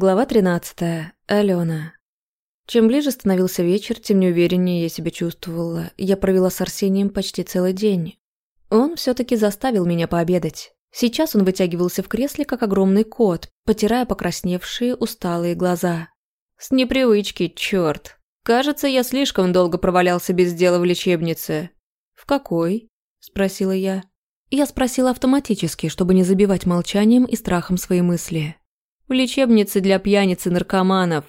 Глава 13. Алена. Чем ближе становился вечер, тем неувереннее я себя чувствовала. Я провела с Арсением почти целый день. Он все таки заставил меня пообедать. Сейчас он вытягивался в кресле, как огромный кот, потирая покрасневшие, усталые глаза. С непривычки, черт. Кажется, я слишком долго провалялся без дела в лечебнице. «В какой?» – спросила я. Я спросила автоматически, чтобы не забивать молчанием и страхом свои мысли. В лечебнице для пьяниц и наркоманов.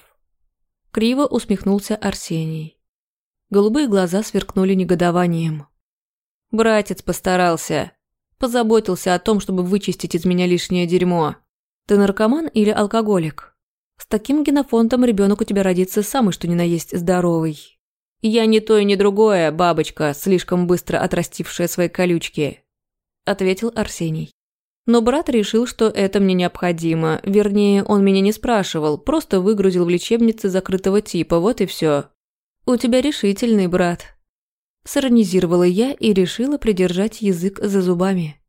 Криво усмехнулся Арсений. Голубые глаза сверкнули негодованием. Братец постарался. Позаботился о том, чтобы вычистить из меня лишнее дерьмо. Ты наркоман или алкоголик? С таким генофондом ребенок у тебя родится самый что ни на есть здоровый. Я не то и не другое, бабочка, слишком быстро отрастившая свои колючки, ответил Арсений. Но брат решил, что это мне необходимо. Вернее, он меня не спрашивал, просто выгрузил в лечебнице закрытого типа, вот и все. «У тебя решительный брат». Сиронизировала я и решила придержать язык за зубами.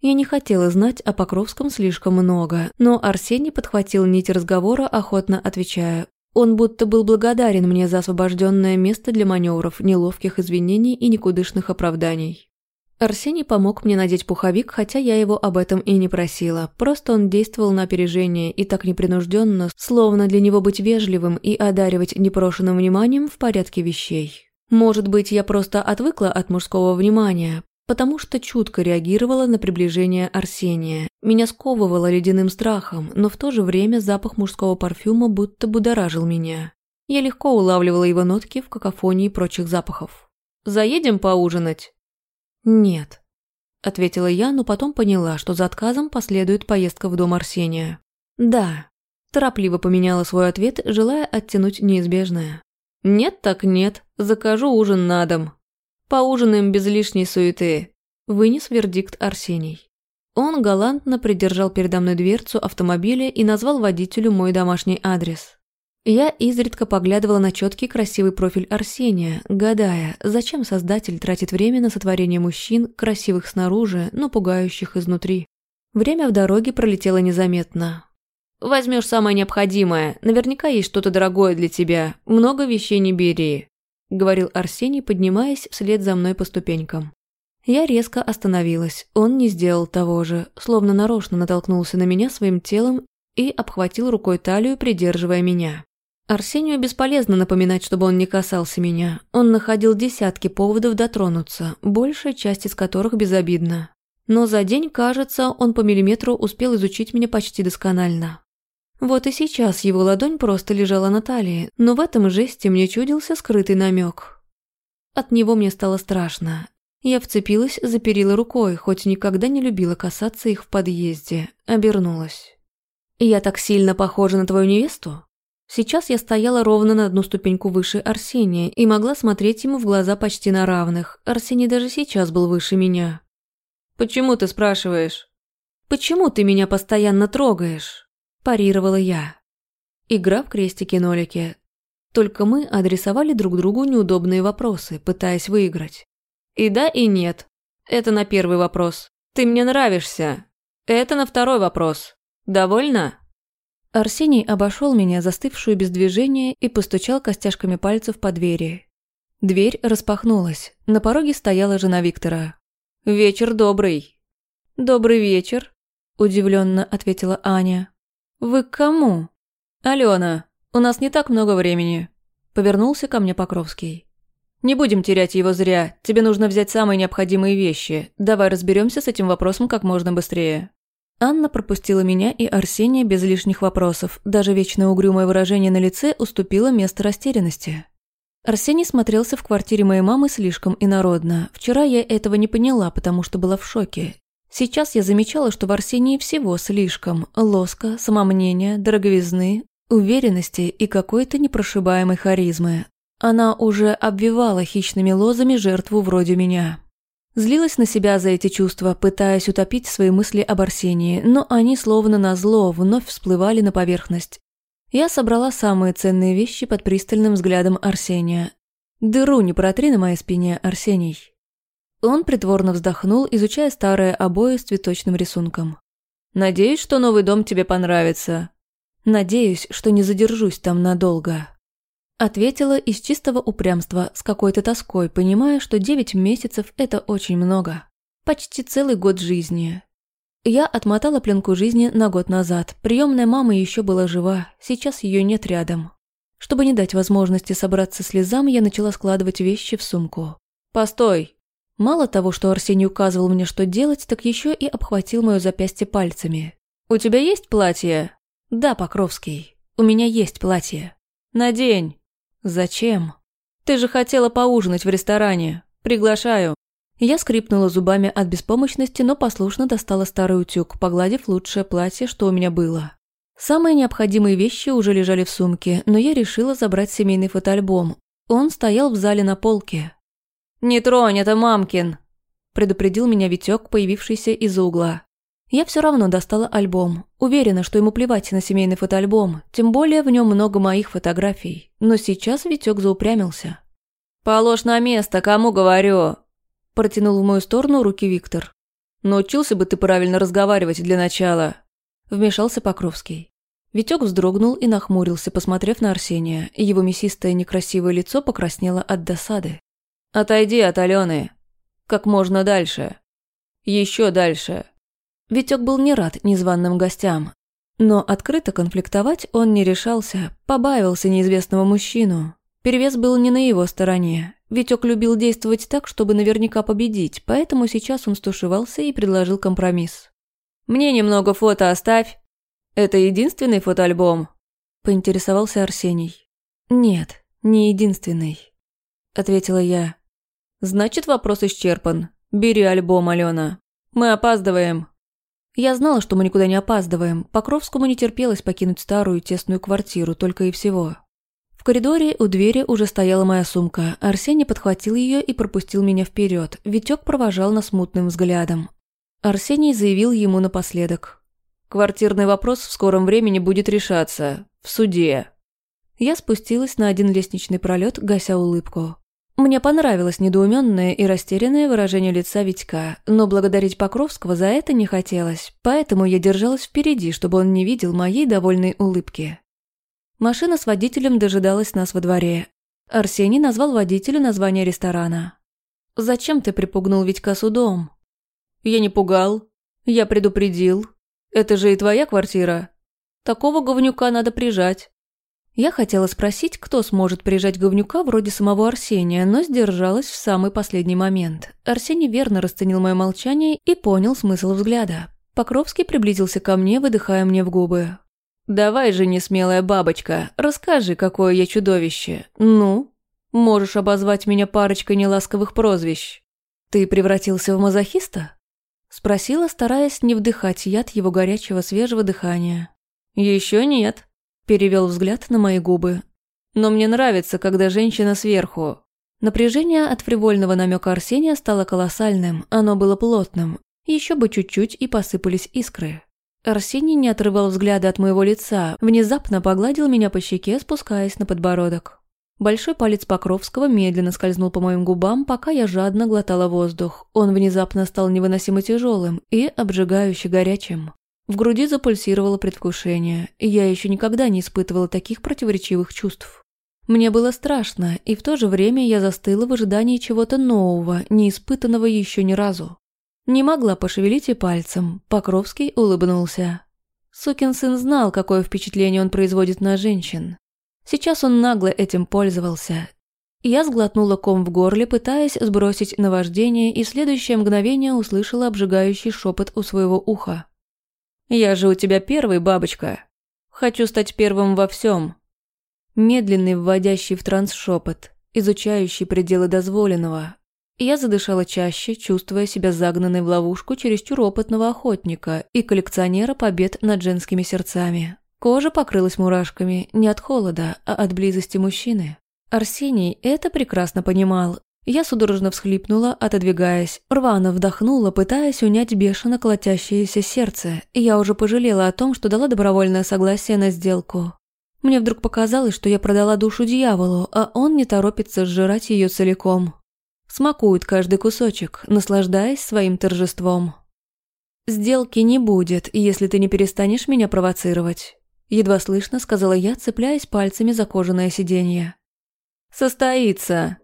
Я не хотела знать о Покровском слишком много, но Арсений подхватил нить разговора, охотно отвечая. Он будто был благодарен мне за освобожденное место для маневров, неловких извинений и никудышных оправданий. Арсений помог мне надеть пуховик, хотя я его об этом и не просила. Просто он действовал на опережение и так непринужденно, словно для него быть вежливым и одаривать непрошенным вниманием в порядке вещей. Может быть, я просто отвыкла от мужского внимания, потому что чутко реагировала на приближение Арсения. Меня сковывало ледяным страхом, но в то же время запах мужского парфюма будто будоражил меня. Я легко улавливала его нотки в какофонии прочих запахов. «Заедем поужинать?» «Нет», – ответила я, но потом поняла, что за отказом последует поездка в дом Арсения. «Да», – торопливо поменяла свой ответ, желая оттянуть неизбежное. «Нет так нет, закажу ужин на дом. Поужинаем без лишней суеты», – вынес вердикт Арсений. Он галантно придержал передо мной дверцу автомобиля и назвал водителю мой домашний адрес. Я изредка поглядывала на четкий красивый профиль Арсения, гадая, зачем создатель тратит время на сотворение мужчин, красивых снаружи, но пугающих изнутри. Время в дороге пролетело незаметно. «Возьмешь самое необходимое, наверняка есть что-то дорогое для тебя, много вещей не бери», — говорил Арсений, поднимаясь вслед за мной по ступенькам. Я резко остановилась, он не сделал того же, словно нарочно натолкнулся на меня своим телом и обхватил рукой талию, придерживая меня. Арсению бесполезно напоминать, чтобы он не касался меня. Он находил десятки поводов дотронуться, большая часть из которых безобидна. Но за день, кажется, он по миллиметру успел изучить меня почти досконально. Вот и сейчас его ладонь просто лежала на талии, но в этом жесте мне чудился скрытый намек. От него мне стало страшно. Я вцепилась за перила рукой, хоть никогда не любила касаться их в подъезде, обернулась. «Я так сильно похожа на твою невесту?» Сейчас я стояла ровно на одну ступеньку выше Арсения и могла смотреть ему в глаза почти на равных. Арсений даже сейчас был выше меня. «Почему ты спрашиваешь?» «Почему ты меня постоянно трогаешь?» – парировала я. Игра в крестики-нолики. Только мы адресовали друг другу неудобные вопросы, пытаясь выиграть. И да, и нет. Это на первый вопрос. Ты мне нравишься. Это на второй вопрос. Довольно? Арсений обошел меня, застывшую без движения, и постучал костяшками пальцев по двери. Дверь распахнулась. На пороге стояла жена Виктора. «Вечер добрый». «Добрый вечер», – удивленно ответила Аня. «Вы к кому?» «Алена, у нас не так много времени», – повернулся ко мне Покровский. «Не будем терять его зря. Тебе нужно взять самые необходимые вещи. Давай разберемся с этим вопросом как можно быстрее». Анна пропустила меня и Арсения без лишних вопросов. Даже вечно угрюмое выражение на лице уступило место растерянности. Арсений смотрелся в квартире моей мамы слишком инородно. Вчера я этого не поняла, потому что была в шоке. Сейчас я замечала, что в Арсении всего слишком. Лоска, самомнения, дороговизны, уверенности и какой-то непрошибаемой харизмы. Она уже обвивала хищными лозами жертву вроде меня. Злилась на себя за эти чувства, пытаясь утопить свои мысли об Арсении, но они словно назло вновь всплывали на поверхность. Я собрала самые ценные вещи под пристальным взглядом Арсения. «Дыру не протри на моей спине, Арсений». Он притворно вздохнул, изучая старые обои с цветочным рисунком. «Надеюсь, что новый дом тебе понравится». Надеюсь, что не задержусь там надолго. Ответила из чистого упрямства, с какой-то тоской, понимая, что девять месяцев – это очень много. Почти целый год жизни. Я отмотала пленку жизни на год назад. Приемная мама еще была жива, сейчас ее нет рядом. Чтобы не дать возможности собраться слезам, я начала складывать вещи в сумку. «Постой!» Мало того, что Арсений указывал мне, что делать, так еще и обхватил мое запястье пальцами. «У тебя есть платье?» «Да, Покровский, у меня есть платье». «Надень». «Зачем?» «Ты же хотела поужинать в ресторане. Приглашаю». Я скрипнула зубами от беспомощности, но послушно достала старый утюг, погладив лучшее платье, что у меня было. Самые необходимые вещи уже лежали в сумке, но я решила забрать семейный фотоальбом. Он стоял в зале на полке. «Не тронь, это мамкин!» предупредил меня Витёк, появившийся из-за угла. Я все равно достала альбом. Уверена, что ему плевать на семейный фотоальбом, тем более в нем много моих фотографий. Но сейчас Витёк заупрямился. «Положь на место, кому говорю!» Протянул в мою сторону руки Виктор. «Научился бы ты правильно разговаривать для начала!» Вмешался Покровский. Витек вздрогнул и нахмурился, посмотрев на Арсения. Его мясистое некрасивое лицо покраснело от досады. «Отойди от Алены. Как можно дальше. Еще дальше». Витек был не рад незваным гостям. Но открыто конфликтовать он не решался, побаивался неизвестного мужчину. Перевес был не на его стороне. Витек любил действовать так, чтобы наверняка победить, поэтому сейчас он стушевался и предложил компромисс. «Мне немного фото оставь». «Это единственный фотоальбом?» – поинтересовался Арсений. «Нет, не единственный», – ответила я. «Значит, вопрос исчерпан. Бери альбом, Алена. Мы опаздываем». Я знала, что мы никуда не опаздываем. Покровскому не терпелось покинуть старую тесную квартиру, только и всего. В коридоре у двери уже стояла моя сумка. Арсений подхватил ее и пропустил меня вперед. Витек провожал нас мутным взглядом. Арсений заявил ему напоследок. Квартирный вопрос в скором времени будет решаться. В суде. Я спустилась на один лестничный пролет, гася улыбку. Мне понравилось недоуменное и растерянное выражение лица Витька, но благодарить Покровского за это не хотелось, поэтому я держалась впереди, чтобы он не видел моей довольной улыбки. Машина с водителем дожидалась нас во дворе. Арсений назвал водителю название ресторана. «Зачем ты припугнул Витька судом?» «Я не пугал. Я предупредил. Это же и твоя квартира. Такого говнюка надо прижать. Я хотела спросить, кто сможет прижать говнюка вроде самого Арсения, но сдержалась в самый последний момент. Арсений верно расценил мое молчание и понял смысл взгляда. Покровский приблизился ко мне, выдыхая мне в губы. «Давай же, несмелая бабочка, расскажи, какое я чудовище. Ну? Можешь обозвать меня парочкой неласковых прозвищ. Ты превратился в мазохиста?» Спросила, стараясь не вдыхать яд его горячего свежего дыхания. Еще нет», – перевел взгляд на мои губы. «Но мне нравится, когда женщина сверху». Напряжение от фривольного намека Арсения стало колоссальным, оно было плотным. Еще бы чуть-чуть и посыпались искры. Арсений не отрывал взгляда от моего лица, внезапно погладил меня по щеке, спускаясь на подбородок. Большой палец Покровского медленно скользнул по моим губам, пока я жадно глотала воздух. Он внезапно стал невыносимо тяжелым и обжигающе горячим. В груди запульсировало предвкушение, и я еще никогда не испытывала таких противоречивых чувств. Мне было страшно, и в то же время я застыла в ожидании чего-то нового, не испытанного еще ни разу. Не могла пошевелить и пальцем. Покровский улыбнулся. Сукин сын знал, какое впечатление он производит на женщин. Сейчас он нагло этим пользовался. Я сглотнула ком в горле, пытаясь сбросить наваждение, и в следующее мгновение услышала обжигающий шепот у своего уха. «Я же у тебя первый, бабочка. Хочу стать первым во всем. Медленный, вводящий в транс шепот, изучающий пределы дозволенного. Я задышала чаще, чувствуя себя загнанной в ловушку чересчур опытного охотника и коллекционера побед над женскими сердцами. Кожа покрылась мурашками не от холода, а от близости мужчины. Арсений это прекрасно понимал. Я судорожно всхлипнула, отодвигаясь, рвано вдохнула, пытаясь унять бешено колотящееся сердце, и я уже пожалела о том, что дала добровольное согласие на сделку. Мне вдруг показалось, что я продала душу дьяволу, а он не торопится сжирать ее целиком. Смакует каждый кусочек, наслаждаясь своим торжеством. «Сделки не будет, если ты не перестанешь меня провоцировать. Едва слышно, сказала я, цепляясь пальцами за кожаное сиденье. «Состоится.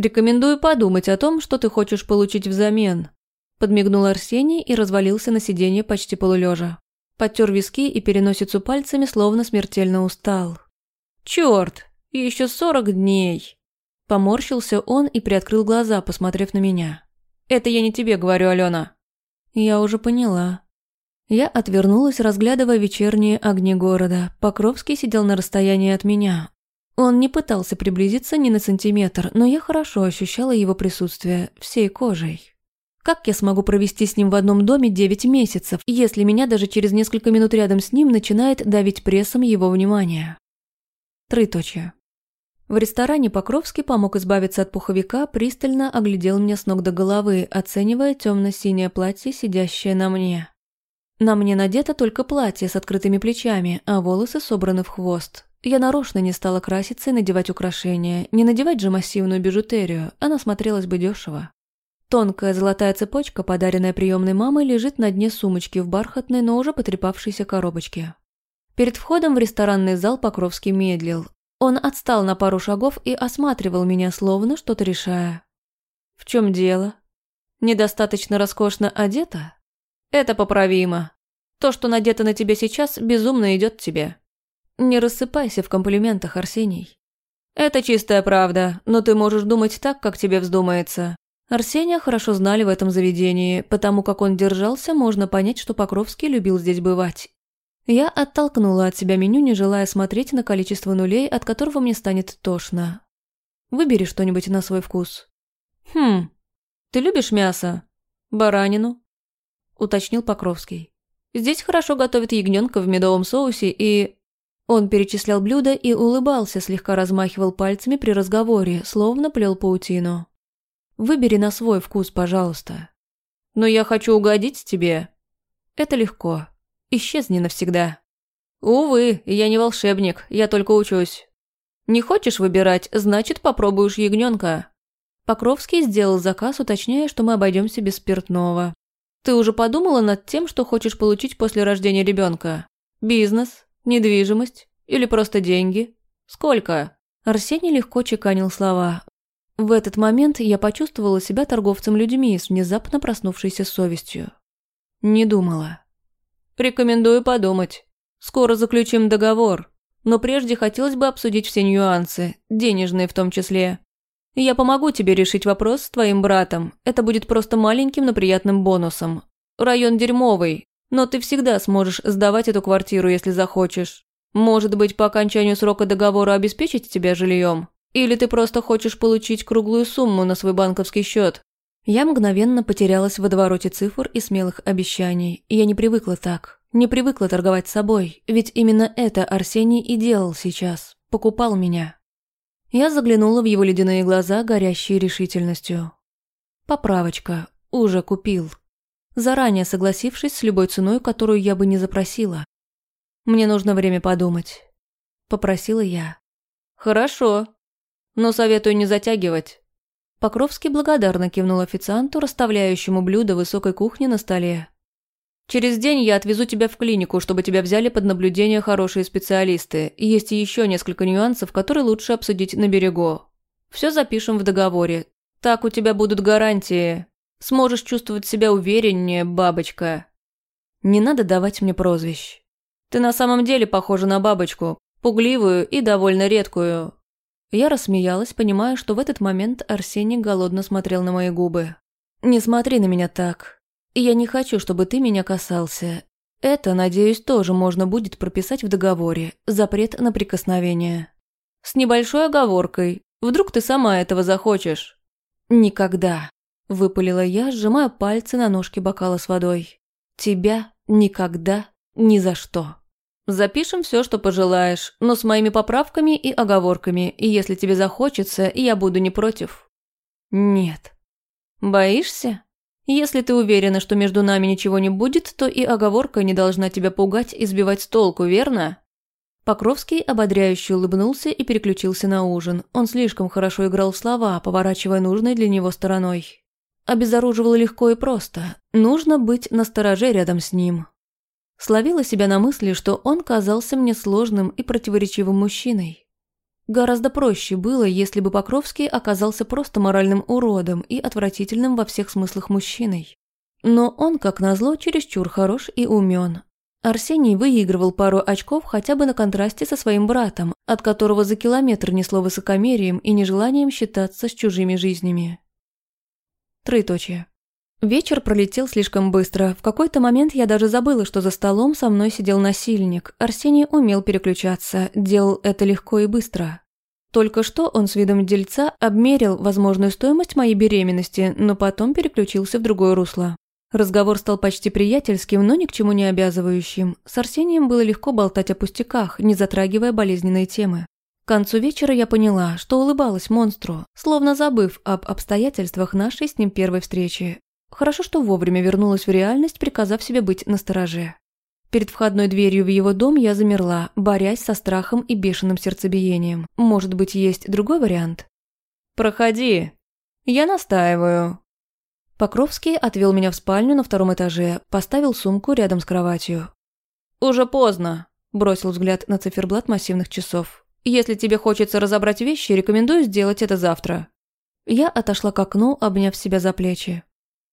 Рекомендую подумать о том, что ты хочешь получить взамен». Подмигнул Арсений и развалился на сиденье почти полулежа. Подтер виски и переносицу пальцами, словно смертельно устал. «Чёрт! Еще сорок дней!» Поморщился он и приоткрыл глаза, посмотрев на меня. «Это я не тебе говорю, Алена». «Я уже поняла», я отвернулась, разглядывая вечерние огни города. Покровский сидел на расстоянии от меня. Он не пытался приблизиться ни на сантиметр, но я хорошо ощущала его присутствие всей кожей. Как я смогу провести с ним в одном доме 9 месяцев, если меня даже через несколько минут рядом с ним начинает давить прессом его внимания? Троеточие. В ресторане Покровский помог избавиться от пуховика, пристально оглядел меня с ног до головы, оценивая темно-синее платье, сидящее на мне. На мне надето только платье с открытыми плечами, а волосы собраны в хвост. Я нарочно не стала краситься и надевать украшения. Не надевать же массивную бижутерию, она смотрелась бы дешево. Тонкая золотая цепочка, подаренная приемной мамой, лежит на дне сумочки в бархатной, но уже потрепавшейся коробочке. Перед входом в ресторанный зал Покровский медлил. Он отстал на пару шагов и осматривал меня, словно что-то решая. «В чем дело? Недостаточно роскошно одета?» Это поправимо. То, что надето на тебе сейчас, безумно идет тебе. Не рассыпайся в комплиментах, Арсений. Это чистая правда, но ты можешь думать так, как тебе вздумается. Арсения хорошо знали в этом заведении, потому как он держался, можно понять, что Покровский любил здесь бывать. Я оттолкнула от себя меню, не желая смотреть на количество нулей, от которого мне станет тошно. Выбери что-нибудь на свой вкус. Хм, ты любишь мясо? Баранину? уточнил Покровский. «Здесь хорошо готовят ягненка в медовом соусе и...» Он перечислял блюда и улыбался, слегка размахивал пальцами при разговоре, словно плел паутину. «Выбери на свой вкус, пожалуйста». «Но я хочу угодить тебе». «Это легко. Исчезни навсегда». «Увы, я не волшебник, я только учусь». «Не хочешь выбирать, значит, попробуешь ягненка». Покровский сделал заказ, уточняя, что мы обойдемся без спиртного. Ты уже подумала над тем, что хочешь получить после рождения ребенка? Бизнес? Недвижимость? Или просто деньги? Сколько? Арсений легко чеканил слова. В этот момент я почувствовала себя торговцем людьми с внезапно проснувшейся совестью. Не думала. Рекомендую подумать. Скоро заключим договор. Но прежде хотелось бы обсудить все нюансы, денежные в том числе. Я помогу тебе решить вопрос с твоим братом. Это будет просто маленьким, но приятным бонусом. Район дерьмовый, но ты всегда сможешь сдавать эту квартиру, если захочешь. Может быть, по окончанию срока договора обеспечить тебя жильем? Или ты просто хочешь получить круглую сумму на свой банковский счет? Я мгновенно потерялась в водовороте цифр и смелых обещаний. Я не привыкла так. Не привыкла торговать собой, ведь именно это Арсений и делал сейчас. Покупал меня. Я заглянула в его ледяные глаза, горящие решительностью. Поправочка. Уже купил. Заранее согласившись с любой ценой, которую я бы не запросила. Мне нужно время подумать. Попросила я. Хорошо. Но советую не затягивать. Покровский благодарно кивнул официанту, расставляющему блюда высокой кухни на столе. Через день я отвезу тебя в клинику, чтобы тебя взяли под наблюдение хорошие специалисты. Есть еще несколько нюансов, которые лучше обсудить на берегу. Все запишем в договоре. Так у тебя будут гарантии. Сможешь чувствовать себя увереннее, бабочка. Не надо давать мне прозвищ. Ты на самом деле похожа на бабочку, пугливую и довольно редкую. Я рассмеялась, понимая, что в этот момент Арсений голодно смотрел на мои губы. «Не смотри на меня так. Я не хочу, чтобы ты меня касался. Это, надеюсь, тоже можно будет прописать в договоре. Запрет на прикосновение. С небольшой оговоркой. Вдруг ты сама этого захочешь? Никогда. Выпалила я, сжимая пальцы на ножке бокала с водой. Тебя никогда, ни за что. Запишем все, что пожелаешь, но с моими поправками и оговорками, и если тебе захочется, я буду не против. Нет. Боишься? Если ты уверена, что между нами ничего не будет, то и оговорка не должна тебя пугать и сбивать с толку, верно?» Покровский ободряюще улыбнулся и переключился на ужин. Он слишком хорошо играл в слова, поворачивая нужной для него стороной. Обезоруживало легко и просто. Нужно быть настороже рядом с ним. Словила себя на мысли, что он казался мне сложным и противоречивым мужчиной. Гораздо проще было, если бы Покровский оказался просто моральным уродом и отвратительным во всех смыслах мужчиной. Но он, как назло, чересчур хорош и умен. Арсений выигрывал пару очков хотя бы на контрасте со своим братом, от которого за километр несло высокомерием и нежеланием считаться с чужими жизнями. Троеточие. Вечер пролетел слишком быстро. В какой-то момент я даже забыла, что за столом со мной сидел насильник. Арсений умел переключаться, делал это легко и быстро. Только что он с видом дельца обмерил возможную стоимость моей беременности, но потом переключился в другое русло. Разговор стал почти приятельским, но ни к чему не обязывающим. С Арсением было легко болтать о пустяках, не затрагивая болезненные темы. К концу вечера я поняла, что улыбалась монстру, словно забыв об обстоятельствах нашей с ним первой встречи. Хорошо, что вовремя вернулась в реальность, приказав себе быть настороже. Перед входной дверью в его дом я замерла, борясь со страхом и бешеным сердцебиением. Может быть, есть другой вариант? «Проходи. Я настаиваю». Покровский отвел меня в спальню на втором этаже, поставил сумку рядом с кроватью. «Уже поздно», – бросил взгляд на циферблат массивных часов. «Если тебе хочется разобрать вещи, рекомендую сделать это завтра». Я отошла к окну, обняв себя за плечи.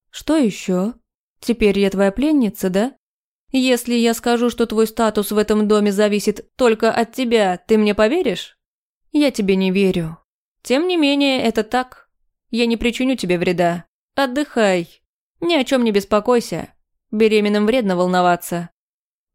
«Что еще? Теперь я твоя пленница, да? Если я скажу, что твой статус в этом доме зависит только от тебя, ты мне поверишь? Я тебе не верю. Тем не менее, это так. Я не причиню тебе вреда. Отдыхай. Ни о чем не беспокойся. Беременным вредно волноваться.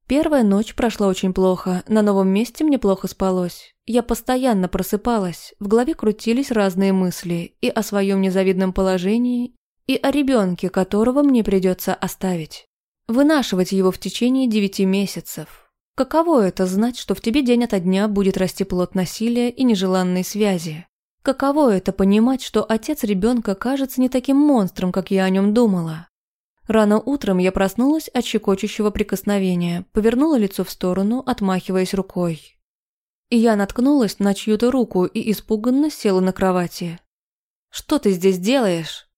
Первая ночь прошла очень плохо, на новом месте мне плохо спалось. Я постоянно просыпалась, в голове крутились разные мысли и о своем незавидном положении, и о ребенке, которого мне придется оставить. Вынашивать его в течение девяти месяцев. Каково это знать, что в тебе день ото дня будет расти плод насилия и нежеланной связи? Каково это понимать, что отец ребенка кажется не таким монстром, как я о нем думала? Рано утром я проснулась от щекочущего прикосновения, повернула лицо в сторону, отмахиваясь рукой. И я наткнулась на чью-то руку и испуганно села на кровати. «Что ты здесь делаешь?»